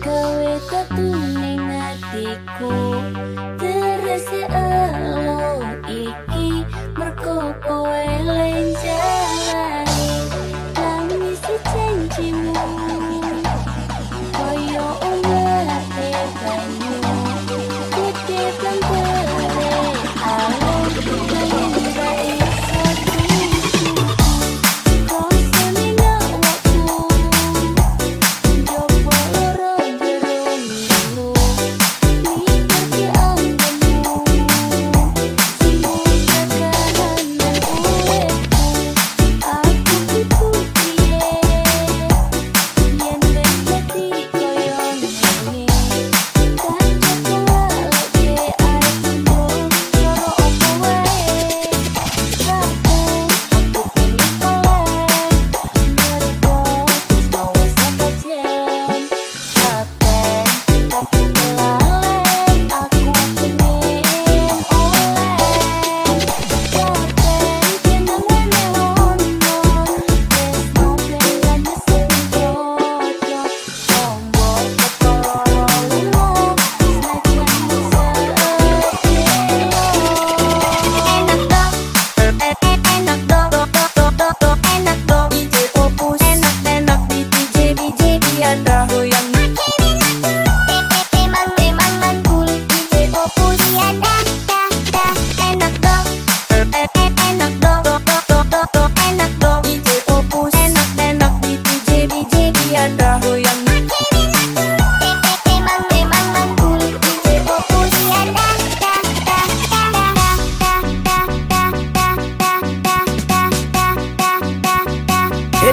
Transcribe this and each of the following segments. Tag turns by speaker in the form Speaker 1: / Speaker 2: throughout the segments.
Speaker 1: Kau itu tuning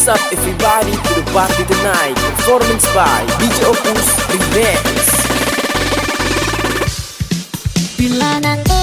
Speaker 1: What's
Speaker 2: up everybody? To the party tonight Performance by DJ Opus Remix. Bila nanti eh.